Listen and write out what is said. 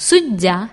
суддя